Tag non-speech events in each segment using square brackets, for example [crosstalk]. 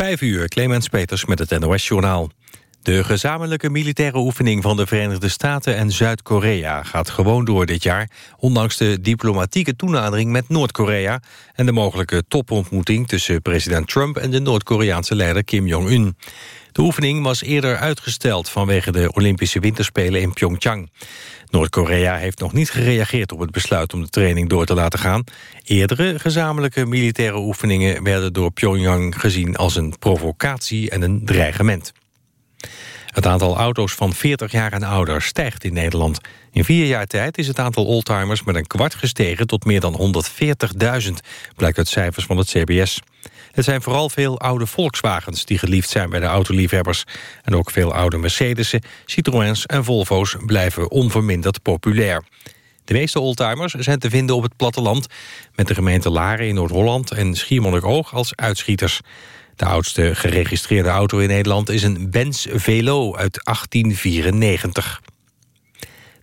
Vijf uur, Clemens Peters met het NOS-journaal. De gezamenlijke militaire oefening van de Verenigde Staten en Zuid-Korea gaat gewoon door dit jaar, ondanks de diplomatieke toenadering met Noord-Korea en de mogelijke topontmoeting tussen president Trump en de Noord-Koreaanse leider Kim Jong-un. De oefening was eerder uitgesteld vanwege de Olympische Winterspelen in Pyeongchang. Noord-Korea heeft nog niet gereageerd op het besluit om de training door te laten gaan. Eerdere gezamenlijke militaire oefeningen werden door Pyongyang gezien als een provocatie en een dreigement. Het aantal auto's van 40 jaar en ouder stijgt in Nederland. In vier jaar tijd is het aantal oldtimers met een kwart gestegen tot meer dan 140.000, blijkt uit cijfers van het CBS. Het zijn vooral veel oude Volkswagens die geliefd zijn bij de autoliefhebbers. En ook veel oude Mercedes'en, Citroëns en Volvo's blijven onverminderd populair. De meeste oldtimers zijn te vinden op het platteland... met de gemeente Laren in Noord-Holland en Schiermonnikoog als uitschieters. De oudste geregistreerde auto in Nederland is een Benz Velo uit 1894.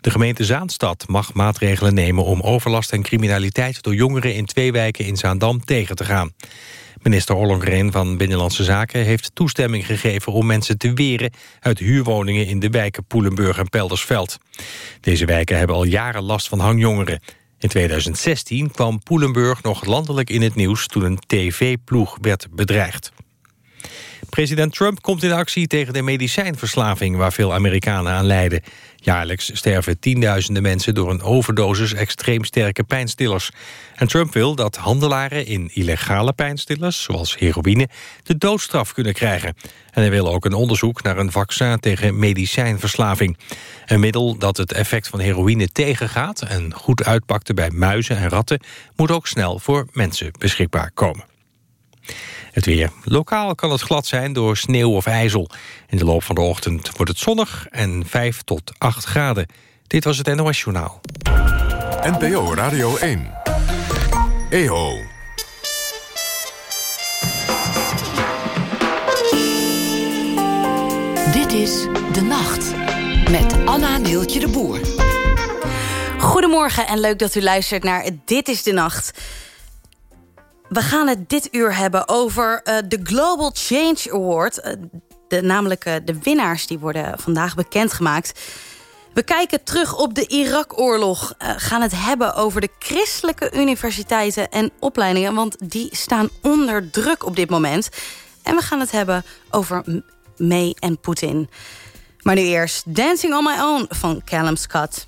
De gemeente Zaanstad mag maatregelen nemen om overlast en criminaliteit... door jongeren in twee wijken in Zaandam tegen te gaan. Minister Ollongren van Binnenlandse Zaken heeft toestemming gegeven om mensen te weren uit huurwoningen in de wijken Poelenburg en Peldersveld. Deze wijken hebben al jaren last van hangjongeren. In 2016 kwam Poelenburg nog landelijk in het nieuws toen een tv-ploeg werd bedreigd. President Trump komt in actie tegen de medicijnverslaving... waar veel Amerikanen aan lijden. Jaarlijks sterven tienduizenden mensen door een overdosis extreem sterke pijnstillers. En Trump wil dat handelaren in illegale pijnstillers, zoals heroïne, de doodstraf kunnen krijgen. En hij wil ook een onderzoek naar een vaccin tegen medicijnverslaving. Een middel dat het effect van heroïne tegengaat en goed uitpakte bij muizen en ratten, moet ook snel voor mensen beschikbaar komen. Het weer. Lokaal kan het glad zijn door sneeuw of ijzel. In de loop van de ochtend wordt het zonnig en 5 tot 8 graden. Dit was het NOS Journaal. NPO Radio 1. EO. Dit is De Nacht met Anna Neeltje de Boer. Goedemorgen en leuk dat u luistert naar Dit is de Nacht. We gaan het dit uur hebben over uh, de Global Change Award. Uh, de, namelijk uh, de winnaars die worden vandaag bekendgemaakt. We kijken terug op de Irak-oorlog. gaan het hebben over de christelijke universiteiten en opleidingen... want die staan onder druk op dit moment. En we gaan het hebben over May en Poetin. Maar nu eerst Dancing on My Own van Callum Scott.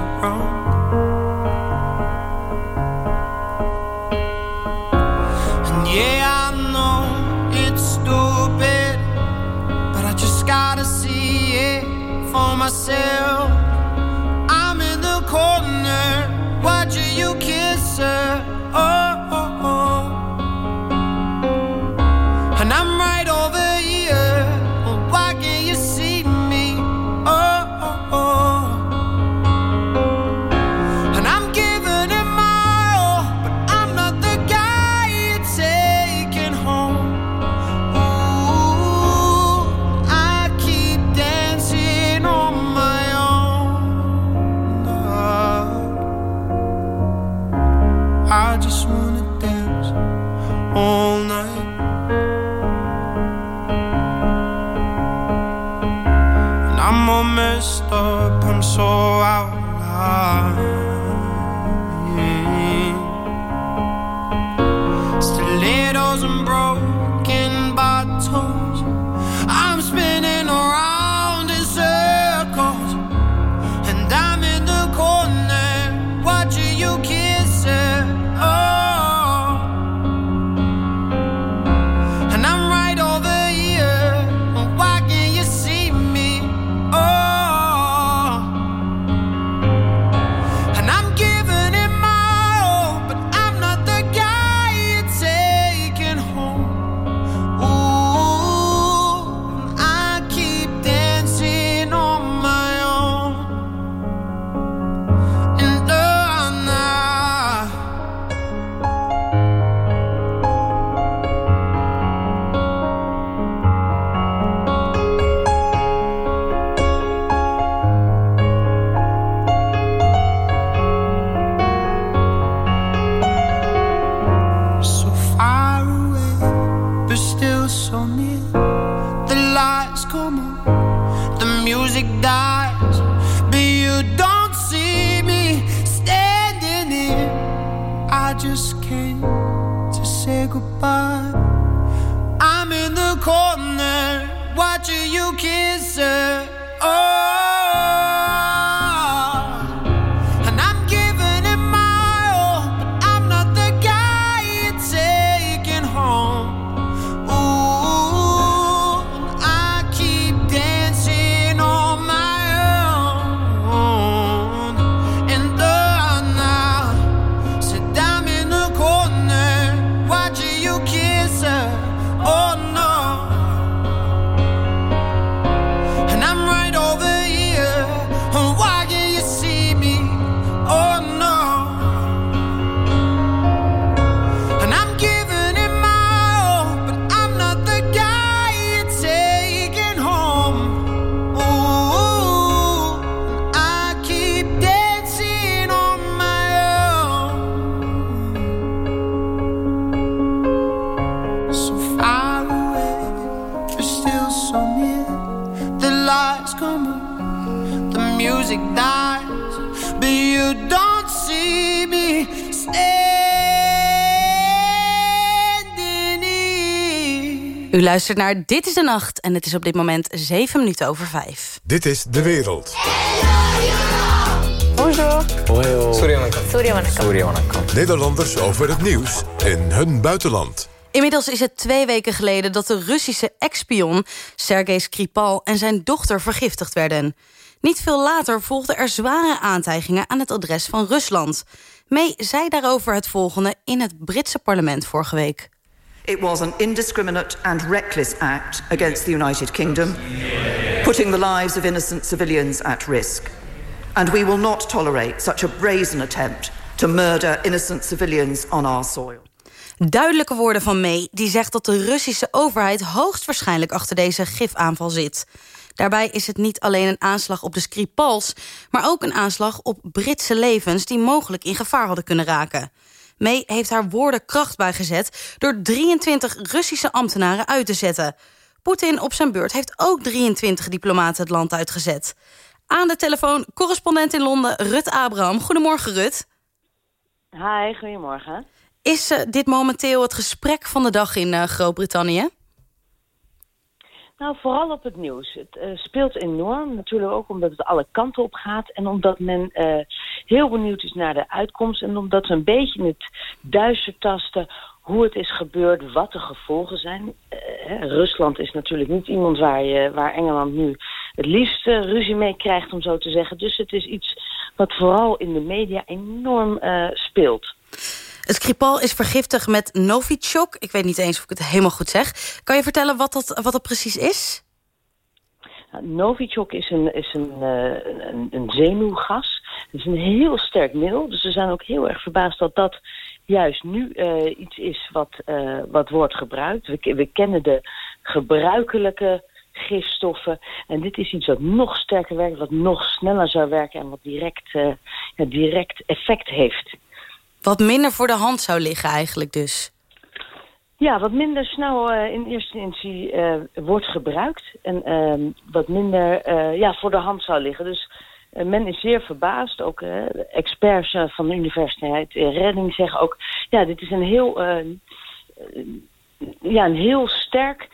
myself. feel so near. The lights come on, the music dies, but you don't see me standing here. I just came to say goodbye. U luistert naar Dit is de Nacht en het is op dit moment 7 minuten over 5. Dit is De Wereld. Bonjour. Nederlanders over het nieuws in hun buitenland. Inmiddels is het twee weken geleden dat de Russische ex-spion Sergei Skripal en zijn dochter vergiftigd werden. Niet veel later volgden er zware aantijgingen aan het adres van Rusland. May zei daarover het volgende in het Britse parlement vorige week. It was an indiscriminate and reckless act against the United Kingdom, putting the lives of innocent civilians at risk. And we will not tolerate such a brazen attempt to murder innocent civilians on our soil. Duidelijke woorden van May, die zegt dat de Russische overheid hoogstwaarschijnlijk achter deze gifaanval zit. Daarbij is het niet alleen een aanslag op de Skripals, maar ook een aanslag op Britse levens die mogelijk in gevaar hadden kunnen raken. May heeft haar woorden kracht bijgezet... door 23 Russische ambtenaren uit te zetten. Poetin op zijn beurt heeft ook 23 diplomaten het land uitgezet. Aan de telefoon correspondent in Londen, Rut Abraham. Goedemorgen, Rut. Hi, goedemorgen. Is uh, dit momenteel het gesprek van de dag in uh, Groot-Brittannië? Nou, vooral op het nieuws. Het uh, speelt enorm. Natuurlijk ook omdat het alle kanten op gaat. En omdat men heel benieuwd is naar de uitkomst. En omdat we een beetje het duister tasten hoe het is gebeurd, wat de gevolgen zijn. Hè, Rusland is natuurlijk niet iemand waar, je, waar Engeland nu het liefst ruzie mee krijgt, om zo te zeggen. Dus het is iets wat vooral in de media enorm speelt. Het Skripal is vergiftigd met Novichok. Ik weet niet eens of ik het helemaal goed zeg. Kan je vertellen wat dat, wat dat precies is? Novichok is een, is een, uh, een, een zenuwgas. Het is een heel sterk middel. Dus we zijn ook heel erg verbaasd dat dat juist nu uh, iets is wat, uh, wat wordt gebruikt. We, we kennen de gebruikelijke gifstoffen. En dit is iets wat nog sterker werkt, wat nog sneller zou werken... en wat direct, direct effect heeft. Wat minder voor de hand zou liggen eigenlijk dus. Ja, wat minder snel uh, in eerste instantie uh, wordt gebruikt. En uh, wat minder ja, voor de hand zou liggen. Dus men is zeer verbaasd. Ook experts van de Universiteit Redding zeggen ook... ja, dit is een heel, ja, een heel sterk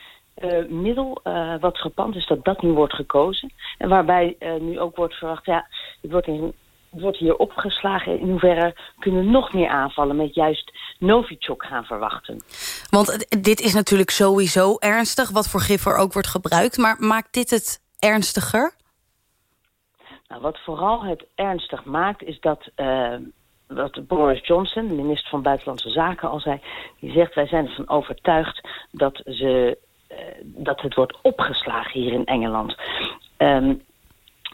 middel wat gepand is dat dat nu wordt gekozen. En waarbij nu ook wordt verwacht... ja, het wordt in wordt hier opgeslagen? In hoeverre kunnen we nog meer aanvallen met juist Novichok gaan verwachten? Want dit is natuurlijk sowieso ernstig, wat voor gif er ook wordt gebruikt. Maar maakt dit het ernstiger? Nou, wat vooral het ernstig maakt, is dat... Uh, wat Boris Johnson, de minister van Buitenlandse Zaken, al zei... die zegt, wij zijn ervan overtuigd dat, ze, uh, dat het wordt opgeslagen hier in Engeland. Um,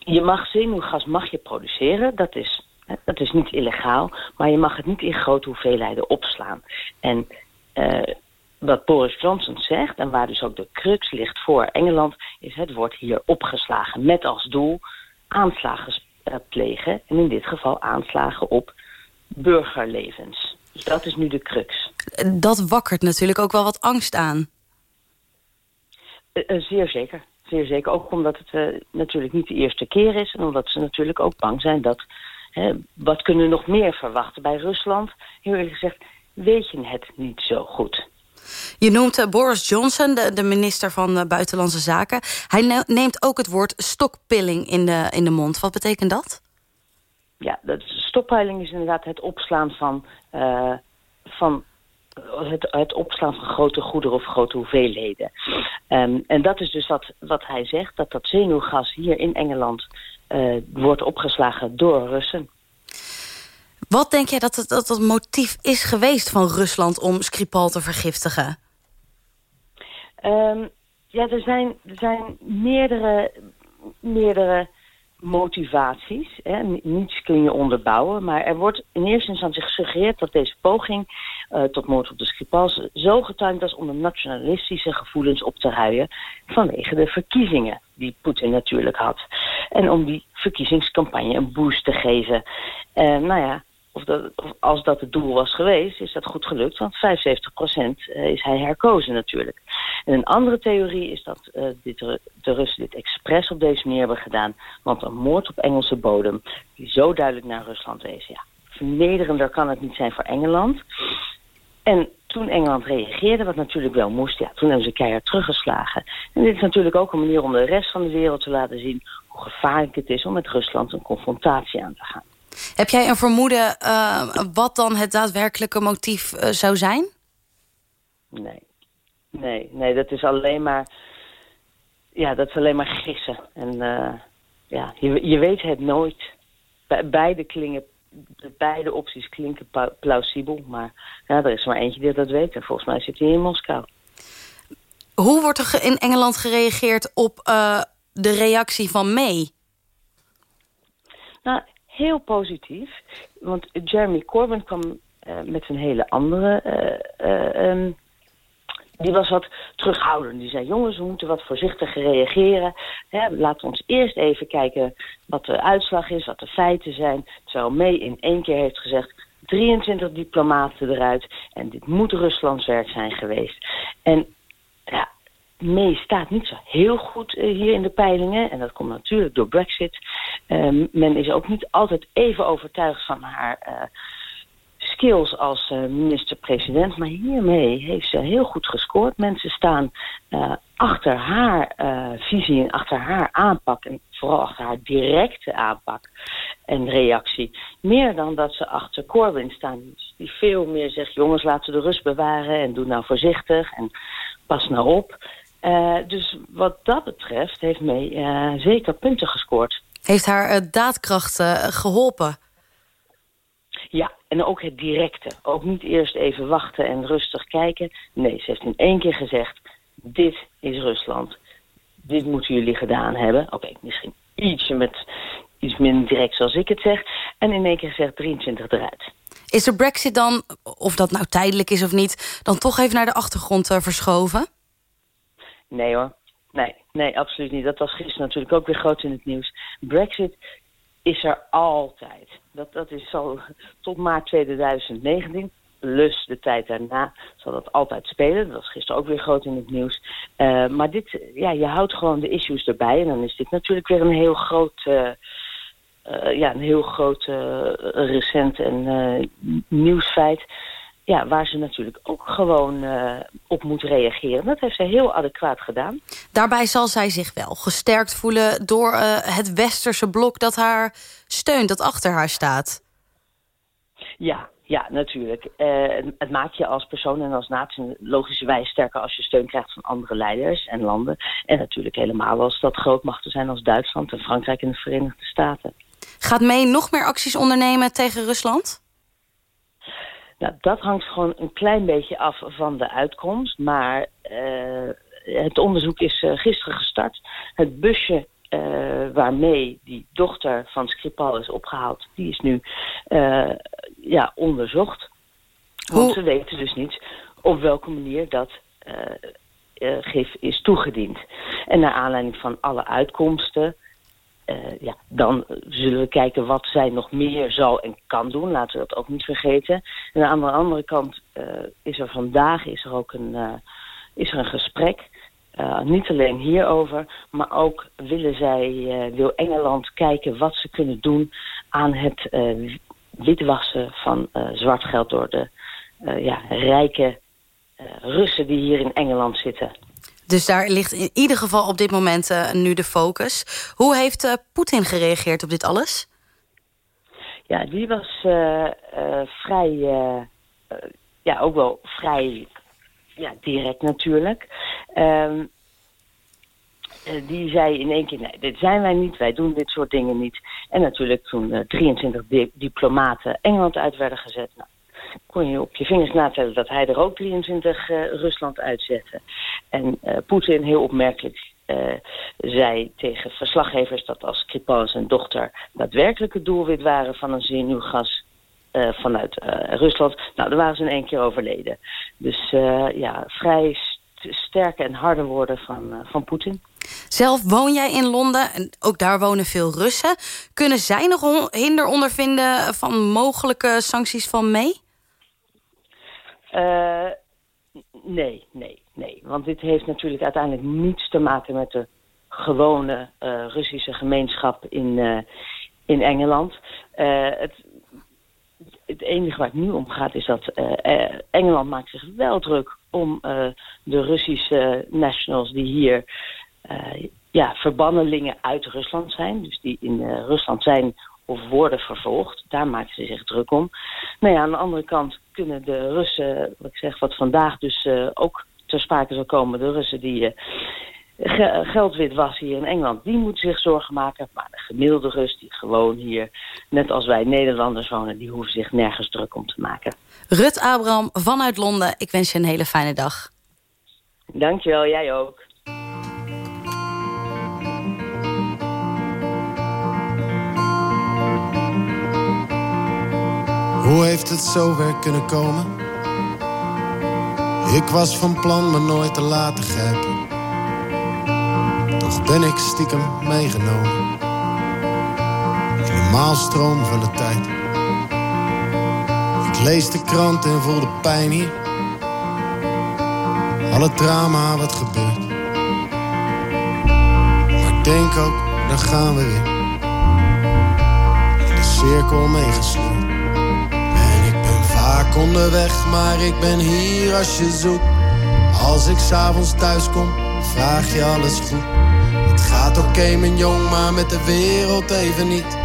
je mag zenuwgas mag je produceren, dat is, dat is niet illegaal, maar je mag het niet in grote hoeveelheden opslaan. En uh, wat Boris Johnson zegt, en waar dus ook de crux ligt voor Engeland, is het wordt hier opgeslagen met als doel aanslagen uh, plegen. En in dit geval aanslagen op burgerlevens. Dus dat is nu de crux. Dat wakkert natuurlijk ook wel wat angst aan. Uh, zeer zeker zeer zeker. Ook omdat het uh, natuurlijk niet de eerste keer is. En omdat ze natuurlijk ook bang zijn dat... Hè, wat kunnen we nog meer verwachten bij Rusland? Heel eerlijk gezegd, weet je het niet zo goed. Je noemt Boris Johnson, de, de minister van Buitenlandse Zaken. Hij neemt ook het woord stokpilling in de, in de mond. Wat betekent dat? Ja, de stockpiling is inderdaad het opslaan van, van het, het, opslaan van grote goederen of grote hoeveelheden. Um, en dat is dus wat, wat hij zegt, dat dat zenuwgas hier in Engeland uh, wordt opgeslagen door Russen. Wat denk jij dat het, dat het motief is geweest van Rusland om Skripal te vergiftigen? Um, ja, er zijn, er zijn meerdere, meerdere motivaties. Hè. Niets kun je onderbouwen. Maar er wordt in eerste instantie gesuggereerd dat deze poging uh, tot moord op de Skripals zo getuigd was om de nationalistische gevoelens op te ruien vanwege de verkiezingen die Poetin natuurlijk had. En om die verkiezingscampagne een boost te geven. Uh, nou ja, of, als dat het doel was geweest, is dat goed gelukt. Want 75% eh, is hij herkozen natuurlijk. En een andere theorie is dat uh, dit, de Russen dit expres op deze manier hebben gedaan. Want een moord op Engelse bodem, die zo duidelijk naar Rusland wees. Ja, vernederender kan het niet zijn voor Engeland. En toen Engeland reageerde, wat natuurlijk wel moest, ja, toen hebben ze keihard teruggeslagen. En dit is natuurlijk ook een manier om de rest van de wereld te laten zien hoe gevaarlijk het is om met Rusland een confrontatie aan te gaan. Heb jij een vermoeden uh, wat dan het daadwerkelijke motief uh, zou zijn? Nee. Nee, nee, dat is alleen maar... Ja, dat is alleen maar gissen. En uh, ja, je, je weet het nooit. Be beide, klingen, beide opties klinken plausibel. Maar ja, er is maar eentje die dat weet. En volgens mij zit hij in Moskou. Hoe wordt er in Engeland gereageerd op de reactie van May? Nou, heel positief. Want Jeremy Corbyn kwam uh, met een hele andere... Uh, uh, um, die was wat terughoudend. Die zei, jongens, we moeten wat voorzichtiger reageren. Hè, laten we ons eerst even kijken wat de uitslag is, wat de feiten zijn. Terwijl May in één keer heeft gezegd... 23 diplomaten eruit en dit moet Ruslands werk zijn geweest. En ja, May staat niet zo heel goed hier in de peilingen. En dat komt natuurlijk door Brexit. Um, men is ook niet altijd even overtuigd van haar uh, skills als uh, minister-president. Maar hiermee heeft ze heel goed gescoord. Mensen staan achter haar visie en achter haar aanpak. En vooral achter haar directe aanpak en reactie. Meer dan dat ze achter Corbyn staan. Die veel meer zegt, jongens laten we de rust bewaren. En doe nou voorzichtig en pas nou op. Dus wat dat betreft heeft May zeker punten gescoord. Heeft haar uh, daadkracht geholpen? Ja, en ook het directe. Ook niet eerst even wachten en rustig kijken. Nee, ze heeft in één keer gezegd... dit is Rusland. Dit moeten jullie gedaan hebben. Oké, okay, misschien ietsje met iets minder direct zoals ik het zeg. En in één keer gezegd 23 eruit. Is de brexit dan, of dat nou tijdelijk is of niet... dan toch even naar de achtergrond verschoven? Nee hoor. Nee, nee, absoluut niet. Dat was gisteren natuurlijk ook weer groot in het nieuws. Brexit is er altijd. Dat, dat is al tot maart 2019. Plus de tijd daarna zal dat altijd spelen. Dat was gisteren ook weer groot in het nieuws. Uh, maar dit, ja, je houdt gewoon de issues erbij. En dan is dit natuurlijk weer een heel groot... Uh, uh, ja, een heel groot recent en nieuwsfeit ja, waar ze natuurlijk ook gewoon uh, op moet reageren. Dat heeft ze heel adequaat gedaan. Daarbij zal zij zich wel gesterkt voelen door uh, het westerse blok dat haar steunt, dat achter haar staat. Ja, ja, natuurlijk. Uh, het maakt je als persoon en als natie logischerwijs sterker als je steun krijgt van andere leiders en landen. En natuurlijk helemaal als dat grootmachten zijn als Duitsland en Frankrijk en de Verenigde Staten. Gaat mee nog meer acties ondernemen tegen Rusland? Nou, dat hangt gewoon een klein beetje af van de uitkomst. Maar uh, het onderzoek is uh, gisteren gestart. Het busje uh, waarmee die dochter van Skripal is opgehaald... die is nu ja, onderzocht. Want Hoe? ze weten dus niet op welke manier dat gif is toegediend. En naar aanleiding van alle uitkomsten uh, ja, dan zullen we kijken wat zij nog meer zou en kan doen. Laten we dat ook niet vergeten. En aan de andere kant uh, is er vandaag is er ook een, uh, is er een gesprek. niet alleen hierover, maar ook willen zij, wil Engeland kijken wat ze kunnen doen aan het witwassen van zwart geld door de ja, rijke Russen die hier in Engeland zitten. Dus daar ligt in ieder geval op dit moment nu de focus. Hoe heeft Poetin gereageerd op dit alles? Ja, die was vrij, ja, ook wel vrij ja, direct natuurlijk. Uh, die zei in één keer, nee, dit zijn wij niet, wij doen dit soort dingen niet. En natuurlijk toen uh, 23 di diplomaten Engeland uit werden gezet... Nou, kon je op je vingers natellen dat hij er ook 23 uh, Rusland uitzette. En uh, Poetin heel opmerkelijk zei tegen verslaggevers... dat als Skripal en zijn dochter daadwerkelijk het doelwit waren van een zenuwgas... Uh, vanuit Rusland. Nou, daar waren ze in één keer overleden. Dus ja, vrij st sterke en harde woorden van, van Poetin. Zelf woon jij in Londen en ook daar wonen veel Russen. Kunnen zij nog hinder ondervinden van mogelijke sancties van mee? Nee, nee, nee. Want dit heeft natuurlijk uiteindelijk niets te maken met de gewone Russische gemeenschap in, in Engeland. het het enige waar het nu om gaat is dat Engeland maakt zich wel druk om de Russische nationals die hier ja, verbannelingen uit Rusland zijn. Dus die in Rusland zijn of worden vervolgd. Daar maken ze zich druk om. Nou ja, aan de andere kant kunnen de Russen, wat ik zeg, wat vandaag dus ook ter sprake zal komen, de Russen die geldwit was hier in Engeland, die moet zich zorgen maken. Maar de gemiddelde Rus die gewoon hier, net als wij Nederlanders wonen... die hoeven zich nergens druk om te maken. Rut Abraham vanuit Londen, ik wens je een hele fijne dag. Dankjewel, jij ook. Hoe heeft het zover kunnen komen? Ik was van plan me nooit te laten grijpen toch ben ik stiekem meegenomen. In de maalstroom van de tijd. Ik lees de krant en voel de pijn hier. Alle drama wat gebeurt. Maar denk ook, dan gaan we weer. In de cirkel meegesleurd. Vaak onderweg, maar ik ben hier als je zoekt. Als ik s'avonds thuis kom, vraag je alles goed. Het gaat oké, mijn jong, maar met de wereld even niet.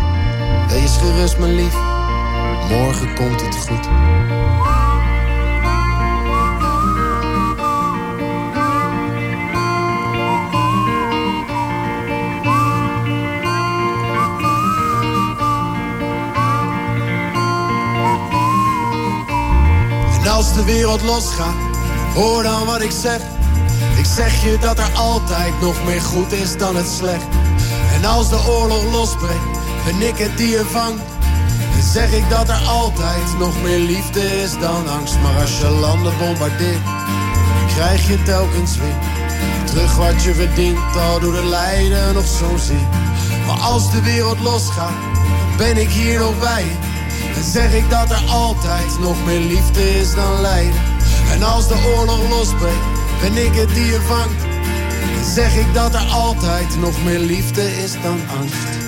Wees gerust, mijn lief, morgen komt het goed. Als de wereld losgaat, hoor dan wat ik zeg. Ik zeg je dat er altijd nog meer goed is dan het slecht. En als de oorlog losbreekt, ben ik het die je vangt. Dan zeg ik dat er altijd nog meer liefde is dan angst. Maar als je landen bombardeert, krijg je telkens weer terug wat je verdient. Al doet het lijden nog zozeer. Maar als de wereld losgaat, ben ik hier nog bij Dan zeg ik dat er altijd nog meer liefde is dan lijden. En als de oorlog losbreekt ben ik het die je vangt. Dan zeg ik dat er altijd nog meer liefde is dan angst.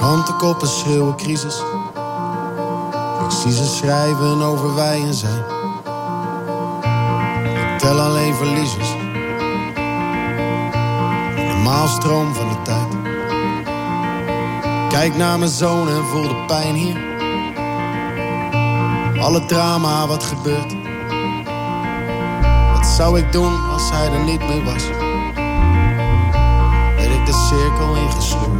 Krantenkoppen schreeuwen crisis. Ik ze schrijven over wij en zij tel alleen verliezers. De maalstroom van de tijd. Kijk naar mijn zoon en voel de pijn hier. Alle drama wat gebeurt. Wat zou ik doen als hij er niet meer was? Ben ik de cirkel ingesleurd.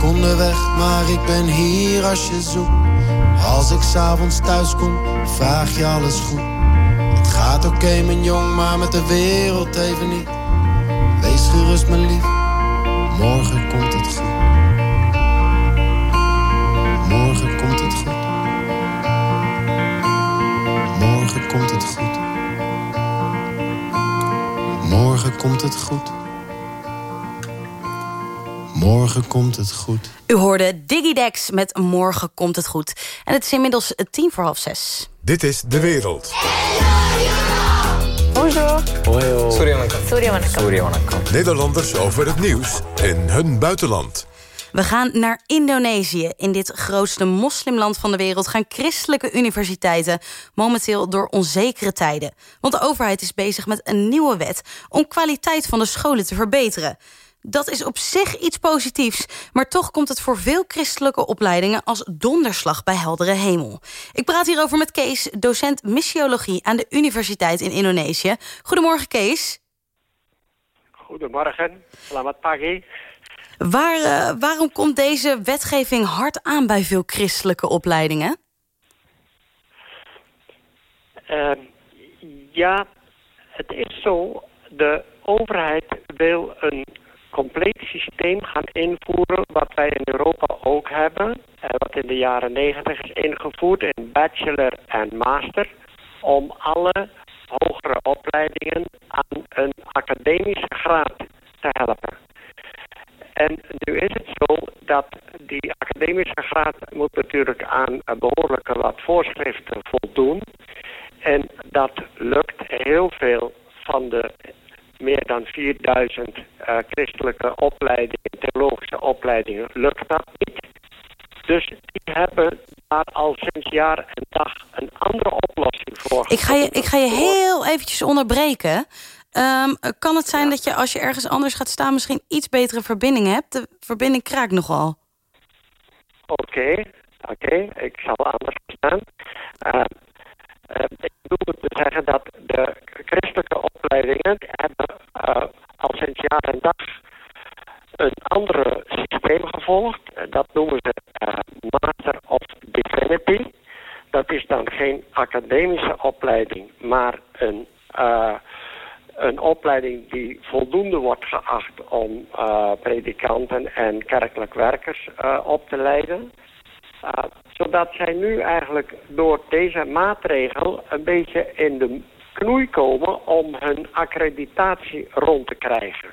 Ik onderweg, maar ik ben hier als je zoekt. Als ik s'avonds thuis kom, vraag je alles goed. Gaat oké, okay, mijn jong, maar met de wereld even niet. Wees gerust, mijn lief, morgen komt het goed. Morgen komt het goed. Morgen komt het goed. Morgen komt het goed. Morgen komt het goed. U hoorde Digidex met Morgen komt het goed. En het is inmiddels tien voor half zes. Dit is De Wereld. Bonjour. Nederlanders over het nieuws in hun buitenland. We gaan naar Indonesië. In dit grootste moslimland van de wereld gaan christelijke universiteiten momenteel door onzekere tijden. Want de overheid is bezig met een nieuwe wet om kwaliteit van de scholen te verbeteren. Dat is op zich iets positiefs, maar toch komt het voor veel christelijke opleidingen als donderslag bij heldere hemel. Ik praat hierover met Kees, docent missiologie aan de Universiteit in Indonesië. Goedemorgen, Kees. Goedemorgen, selamat pagi. Waar, uh, waarom komt deze wetgeving hard aan bij veel christelijke opleidingen? Uh, ja, het is zo. De overheid wil een compleet systeem gaan invoeren wat wij in Europa ook hebben. En wat in de jaren negentig is ingevoerd in bachelor en master. Om alle hogere opleidingen aan een academische graad te helpen. En nu is het zo dat die academische graad moet natuurlijk aan behoorlijke wat voorschriften voldoen. En dat lukt heel veel van de meer dan 4000 uh, christelijke opleidingen, theologische opleidingen, lukt dat niet. Dus die hebben daar al sinds jaar en dag een andere oplossing voor. Ik ga je, ik ga je heel eventjes onderbreken. Um, kan het zijn ja. dat je als je ergens anders gaat staan... misschien iets betere verbinding hebt? De verbinding kraakt nogal. Oké, okay, oké. Okay. Ik zal anders staan. Uh, uh, ik bedoel te zeggen dat de christelijke opleidingen... hebben uh, al sinds jaar en dag een andere systeem gevolgd. Dat noemen ze Master of Divinity. Dat is dan geen academische opleiding, maar een een opleiding die voldoende wordt geacht om uh, predikanten en kerkelijk werkers uh, op te leiden. Uh, zodat zij nu eigenlijk door deze maatregel een beetje in de knoei komen om hun accreditatie rond te krijgen.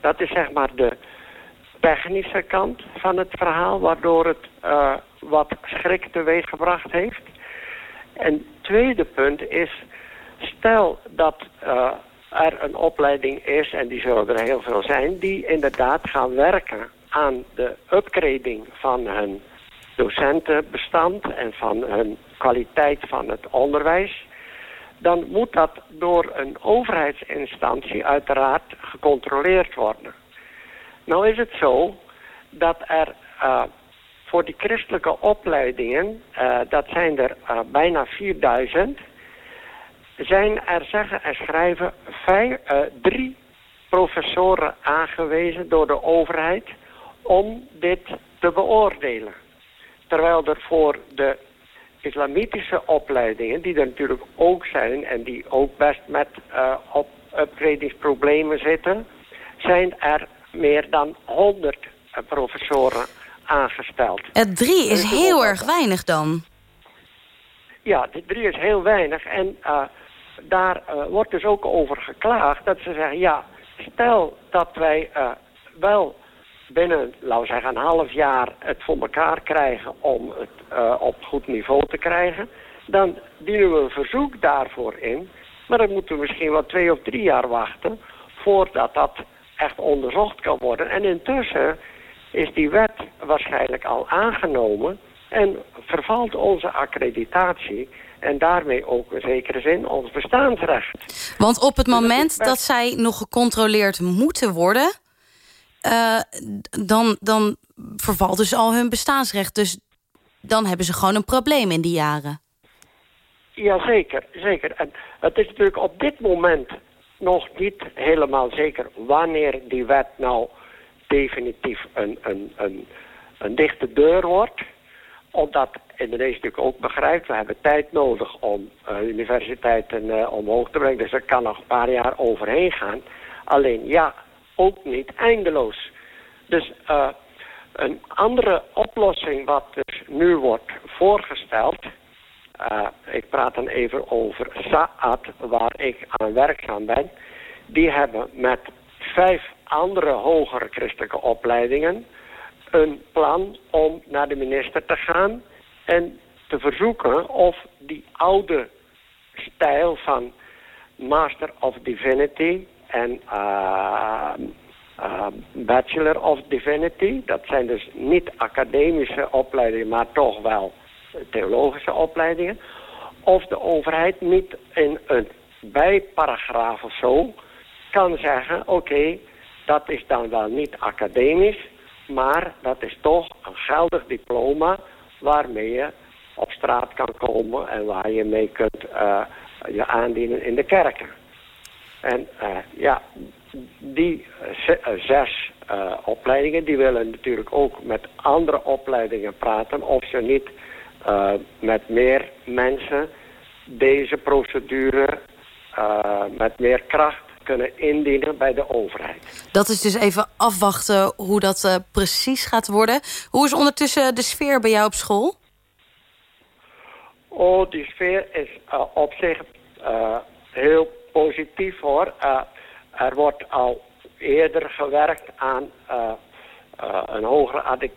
Dat is zeg maar de technische kant van het verhaal, waardoor het wat schrik teweeggebracht heeft. En het tweede punt is, stel dat er een opleiding is, en die zullen er heel veel zijn, die inderdaad gaan werken aan de upgrading van hun docentenbestand en van hun kwaliteit van het onderwijs, dan moet dat door een overheidsinstantie uiteraard gecontroleerd worden. Nou is het zo dat er uh, voor die christelijke opleidingen, uh, dat zijn er uh, bijna 4000, zijn er zeggen en schrijven drie professoren aangewezen door de overheid om dit te beoordelen. Terwijl er voor de islamitische opleidingen, die er natuurlijk ook zijn en die ook best met uh, op upgradingsproblemen zitten, zijn er meer dan 100 uh, professoren aangesteld. Het drie is dus heel erg weinig dan. Ja, de drie is heel weinig. En uh, daar uh, wordt dus ook over geklaagd dat ze zeggen, ja, stel dat wij uh, wel binnen, laten we zeggen, een half jaar het voor elkaar krijgen om het uh, op goed niveau te krijgen, dan dienen we een verzoek daarvoor in. Maar dan moeten we misschien wel twee of drie jaar wachten voordat dat echt onderzocht kan worden. En intussen is die wet waarschijnlijk al aangenomen en vervalt onze accreditatie en daarmee ook in zekere zin ons bestaansrecht. Want op het moment dat, zij nog gecontroleerd moeten worden... Uh, dan, dan vervalt dus al hun bestaansrecht. Dus dan hebben ze gewoon een probleem in die jaren. Jazeker, zeker. En het is natuurlijk op dit moment nog niet helemaal zeker... wanneer die wet nou definitief een, een, een, een dichte deur wordt omdat Indonesië natuurlijk ook begrijpt, we hebben tijd nodig om uh, universiteiten uh, omhoog te brengen. Dus er kan nog een paar jaar overheen gaan. Alleen ja, ook niet eindeloos. Dus uh, een andere oplossing wat dus nu wordt voorgesteld... ik praat dan even over Saad, waar ik aan werkzaam ben... die hebben met vijf andere hogere christelijke opleidingen een plan om naar de minister te gaan en te verzoeken of die oude stijl van Master of Divinity en uh, uh, Bachelor of Divinity, dat zijn dus niet academische opleidingen, maar toch wel theologische opleidingen, of de overheid niet in een bijparagraaf of zo kan zeggen, oké, dat is dan wel niet academisch, maar dat is toch een geldig diploma waarmee je op straat kan komen en waar je mee kunt uh, je aandienen in de kerken. En uh, ja, die zes uh, opleidingen, die willen natuurlijk ook met andere opleidingen praten of ze niet met meer mensen deze procedure met meer kracht kunnen indienen bij de overheid. Dat is dus even afwachten hoe dat uh, precies gaat worden. Hoe is ondertussen de sfeer bij jou op school? Oh, die sfeer is uh, op zich uh, heel positief hoor. er wordt al eerder gewerkt aan een hogere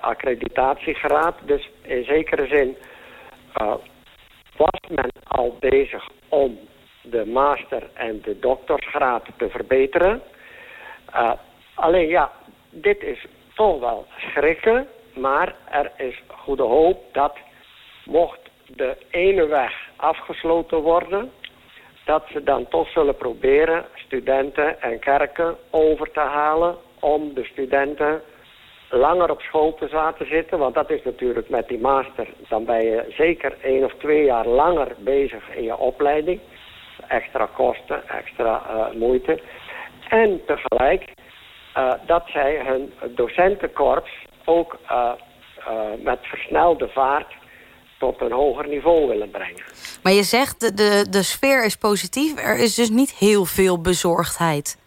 accreditatiegraad. Dus in zekere zin was men al bezig om de master- en de doktersgraad te verbeteren. Alleen ja, dit is toch wel schrikken, maar er is goede hoop dat mocht de ene weg afgesloten worden, dat ze dan toch zullen proberen studenten en kerken over te halen om de studenten langer op school te laten zitten. Want dat is natuurlijk met die master, dan ben je zeker één of twee jaar langer bezig in je opleiding extra kosten, extra uh, moeite. En tegelijk uh, dat zij hun docentenkorps ook uh, met versnelde vaart tot een hoger niveau willen brengen. Maar je zegt de, de, de sfeer is positief. Er is dus niet heel veel bezorgdheid.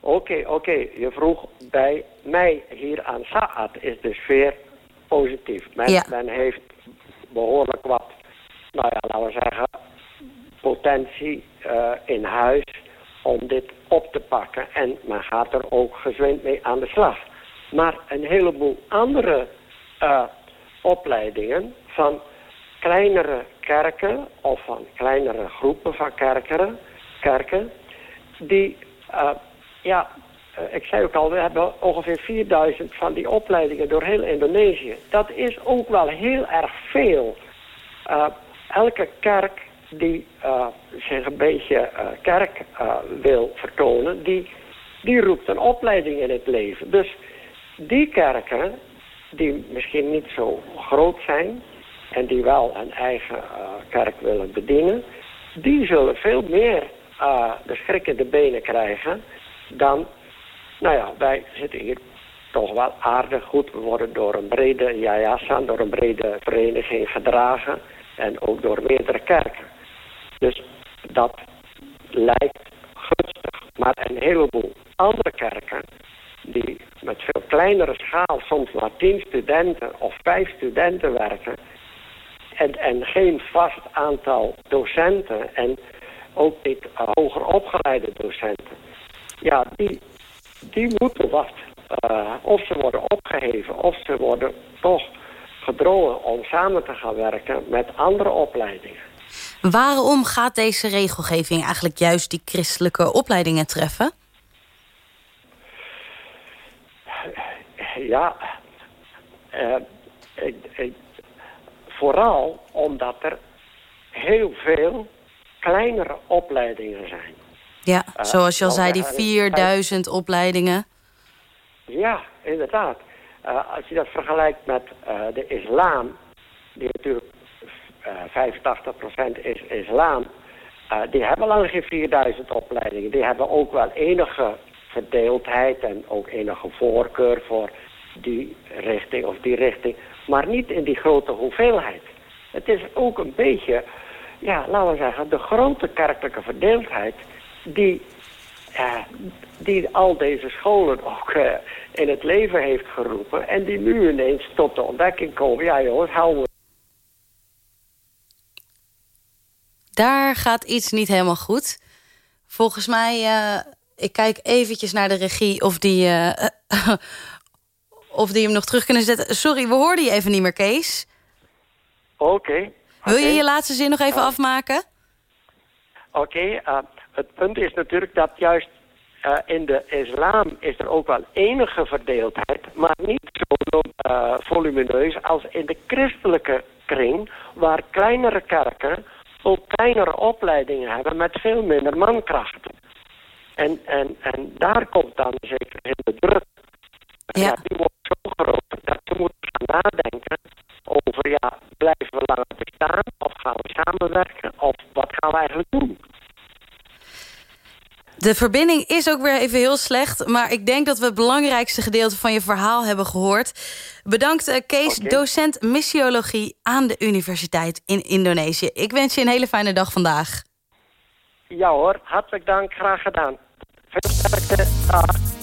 Oké, okay, oké. Okay. Je vroeg bij mij hier aan Saad is de sfeer positief. Men, ja. men heeft behoorlijk wat, nou ja, laten we zeggen, potentie uh, in huis om dit op te pakken. En men gaat er ook gezwind mee aan de slag. Maar een heleboel andere uh, opleidingen van kleinere kerken of van kleinere groepen van kerken, kerken die, uh, ja, ik zei ook al, we hebben ongeveer 4000 van die opleidingen door heel Indonesië. Dat is ook wel heel erg veel. elke kerk die zich een beetje kerk wil vertonen, die, die roept een opleiding in het leven. Dus die kerken, die misschien niet zo groot zijn en die wel een eigen kerk willen bedienen, die zullen veel meer de schrik de benen krijgen dan, nou ja, wij zitten hier toch wel aardig goed. We worden door een brede yayasan, door een brede vereniging gedragen en ook door meerdere kerken. Dus dat lijkt gunstig. Maar een heleboel andere kerken, die met veel kleinere schaal, soms maar tien studenten of vijf studenten werken, en, en geen vast aantal docenten en ook niet uh, hoger opgeleide docenten, ja, die, die moeten wat. Uh, of ze worden opgeheven, of ze worden toch gedrongen om samen te gaan werken met andere opleidingen. Waarom gaat deze regelgeving eigenlijk juist die christelijke opleidingen treffen? Ja, uh, ik, ik, vooral omdat er heel veel kleinere opleidingen zijn. Ja, uh, zoals je al zei, die 4000 opleidingen. Ja, inderdaad. Uh, als je dat vergelijkt met de islam, die natuurlijk 85% is islam. Die hebben lang geen 4000 opleidingen. Die hebben ook wel enige verdeeldheid en ook enige voorkeur voor die richting of die richting. Maar niet in die grote hoeveelheid. Het is ook een beetje, ja, laten we zeggen, de grote kerkelijke verdeeldheid die, uh, die al deze scholen ook uh, in het leven heeft geroepen. En die nu ineens tot de ontdekking komen, ja jongens, houden we daar gaat iets niet helemaal goed. Volgens mij, uh, ik kijk eventjes naar de regie of die, uh, [laughs] of die hem nog terug kunnen zetten. Sorry, we hoorden je even niet meer, Kees. Oké. Wil je je laatste zin nog even afmaken? Oké, eh, het punt is natuurlijk dat juist eh, in de islam is er ook wel enige verdeeldheid, maar niet zo eh, volumineus als in de christelijke kring, waar kleinere kerken ook kleinere opleidingen hebben met veel minder mankrachten. En, en, en daar komt dan zeker in de druk. Ja. die wordt zo groot dat we moeten gaan nadenken over, ja, blijven we langer bestaan of gaan we samenwerken of wat gaan we eigenlijk doen? De verbinding is ook weer even heel slecht... maar ik denk dat we het belangrijkste gedeelte van je verhaal hebben gehoord. Bedankt eh, Kees, docent missiologie aan de Universiteit in Indonesië. Ik wens je een hele fijne dag vandaag. Ja hoor, hartelijk dank, graag gedaan. Veel sterkte, dag.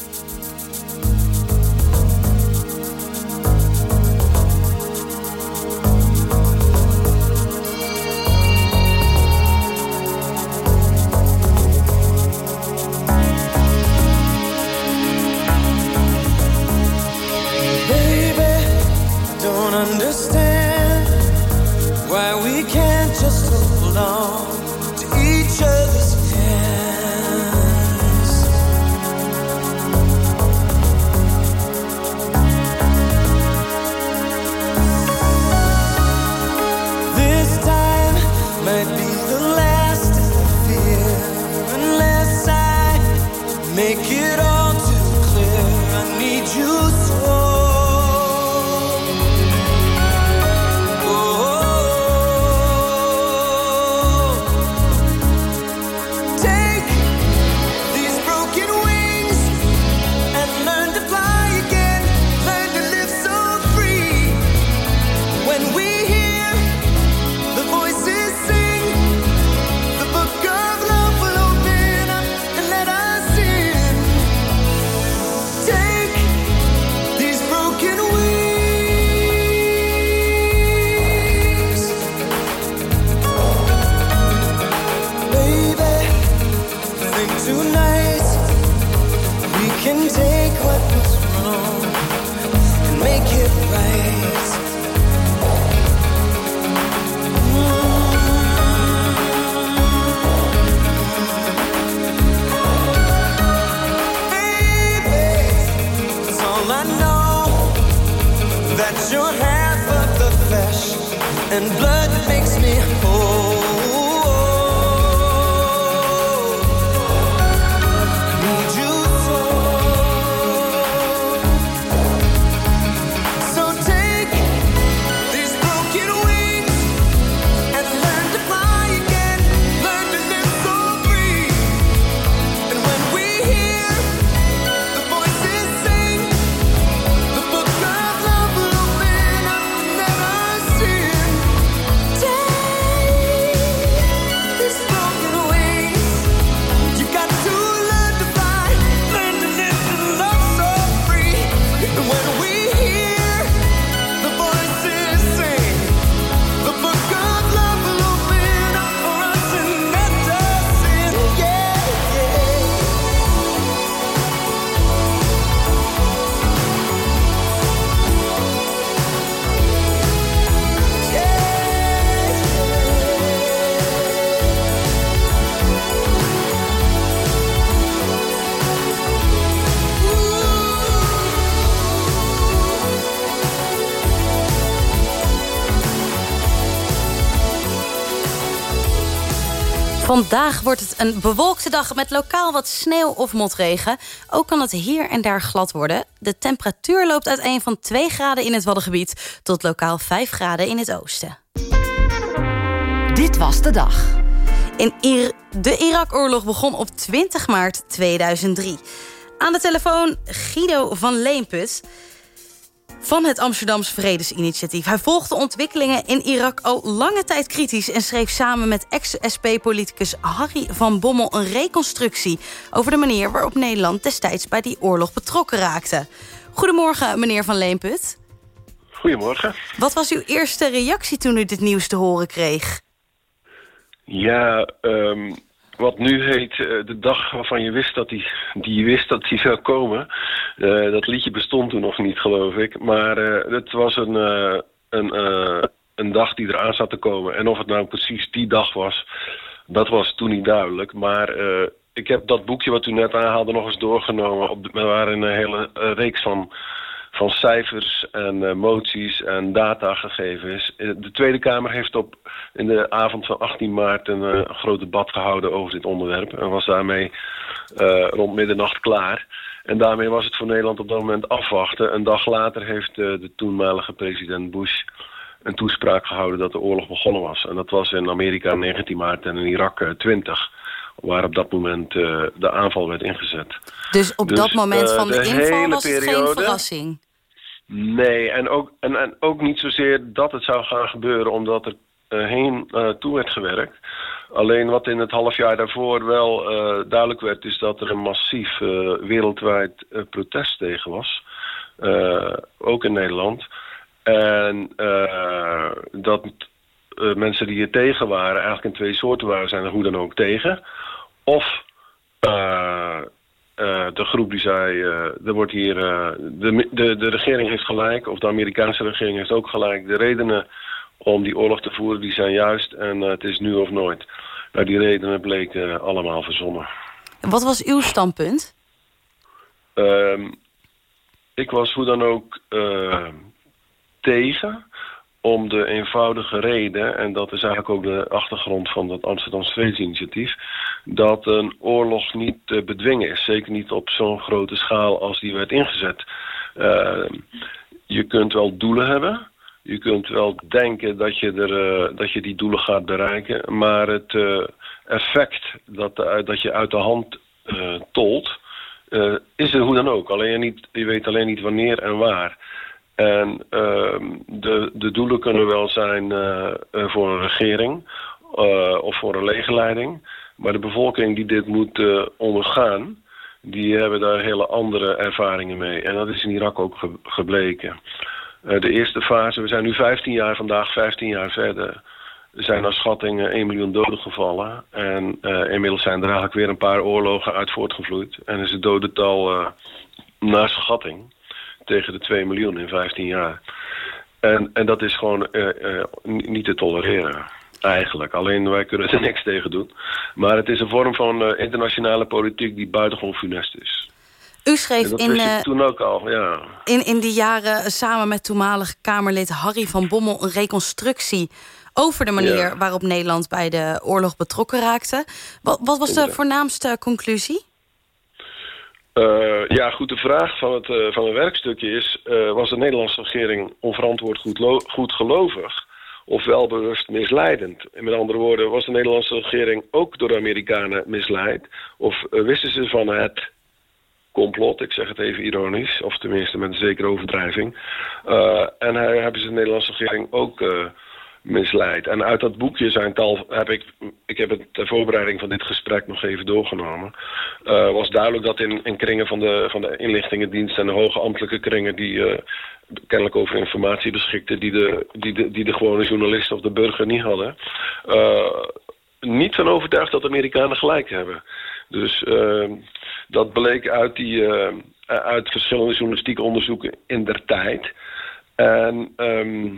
Vandaag wordt het een bewolkte dag met lokaal wat sneeuw of motregen. Ook kan het hier en daar glad worden. De temperatuur loopt uiteen van 2 graden in het Waddengebied... tot lokaal 5 graden in het oosten. Dit was de dag. In Ir- de Irak-oorlog begon op 20 maart 2003. Aan de telefoon Guido van Leemput van het Amsterdams Vredesinitiatief. Hij volgde ontwikkelingen in Irak al lange tijd kritisch... en schreef samen met ex-SP-politicus Harry van Bommel een reconstructie... over de manier waarop Nederland destijds bij die oorlog betrokken raakte. Goedemorgen, meneer van Leemput. Goedemorgen. Wat was uw eerste reactie toen u dit nieuws te horen kreeg? Ja, ehm, wat nu heet eh, de dag waarvan je wist dat die, die je wist dat die zou komen. Eh, dat liedje bestond toen nog niet, geloof ik. Maar eh, het was een, eh, een, een dag die eraan zat te komen. En of het nou precies die dag was, dat was toen niet duidelijk. Maar ik heb dat boekje wat u net aanhaalde nog eens doorgenomen. Op waren een hele reeks van, van cijfers en moties en datagegevens. Eh, De Tweede Kamer heeft op, in de avond van 18 maart een eh, groot debat gehouden over dit onderwerp. En was daarmee rond middernacht klaar. En daarmee was het voor Nederland op dat moment afwachten. Een dag later heeft eh, de toenmalige president Bush een toespraak gehouden dat de oorlog begonnen was. En dat was in Amerika 19 maart en in Irak eh, 20. Waar op dat moment eh, de aanval werd ingezet. Dus op Dus, dat moment eh, van de, de inval was het geen verrassing. Nee, en ook, en, en ook niet zozeer dat het zou gaan gebeuren omdat er eh, heen eh, toe werd gewerkt. Alleen wat in het half jaar daarvoor wel eh, duidelijk werd... is dat er een massief eh, wereldwijd eh, protest tegen was. Eh, ook in Nederland. En eh, dat eh, mensen die hier tegen waren... eigenlijk in twee soorten waren, zijn er hoe dan ook tegen. Of... eh, eh, de groep die zei, eh, er wordt hier, eh, de, de, de regering heeft gelijk, of de Amerikaanse regering heeft ook gelijk. De redenen om die oorlog te voeren, die zijn juist en eh, het is nu of nooit. Nou, die redenen bleken allemaal verzonnen. Wat was uw standpunt? Ehm, ik was hoe dan ook eh, tegen, om de eenvoudige reden, en dat is eigenlijk ook de achtergrond van dat Amsterdamse Vredesinitiatief, dat een oorlog niet te bedwingen is. Zeker niet op zo'n grote schaal als die werd ingezet. Ehm, je kunt wel doelen hebben. Je kunt wel denken dat je, er, eh, dat je die doelen gaat bereiken. Maar het eh, effect dat, de- dat je uit de hand eh, tolt, eh, is er hoe dan ook. Alleen niet, je weet alleen niet wanneer en waar. En ehm, de, de doelen kunnen wel zijn eh, eh, voor een regering eh, of voor een legerleiding. Maar de bevolking die dit moet eh, ondergaan, die hebben daar hele andere ervaringen mee. En dat is in Irak ook ge- gebleken. Eh, de eerste fase, we zijn nu 15 jaar vandaag, 15 jaar verder. Er zijn naar schatting eh, 1 miljoen doden gevallen. En eh, inmiddels zijn er eigenlijk weer een paar oorlogen uit voortgevloeid. En is het dodental eh, naar schatting tegen de 2 miljoen in 15 jaar. En, en dat is gewoon eh, eh, ni- niet te tolereren. Eigenlijk. Alleen wij kunnen er [laughs] niks tegen doen. Maar het is een vorm van eh, internationale politiek die buitengewoon funest is. U schreef dat in, eh, toen ook al, ja. in, in die jaren samen met toenmalig Kamerlid Harry van Bommel... een reconstructie over de manier Ja. waarop Nederland bij de oorlog betrokken raakte. Wat, wat was de voornaamste conclusie? Eh, ja, goed, de vraag van het, eh, van het werkstukje is... eh, was de Nederlandse regering onverantwoord goed, goed gelovig... of wel bewust misleidend? En met andere woorden, was de Nederlandse regering ook door de Amerikanen misleid? Of eh, wisten ze van het complot, ik zeg het even ironisch... of tenminste met een zekere overdrijving... Eh, en hij- hebben ze de Nederlandse regering ook... eh, misleid. En uit dat boekje zijn tal, heb ik, ik heb het ter voorbereiding van dit gesprek nog even doorgenomen, eh, was duidelijk dat in, in kringen van de, van de inlichtingendienst en de hoge ambtelijke kringen die kennelijk over informatie beschikten die de, die, de, die de gewone journalist of de burger niet hadden, niet van overtuigd dat Amerikanen gelijk hebben. Dus eh, dat bleek uit, die, eh, uit verschillende journalistieke onderzoeken in der tijd. En ehm,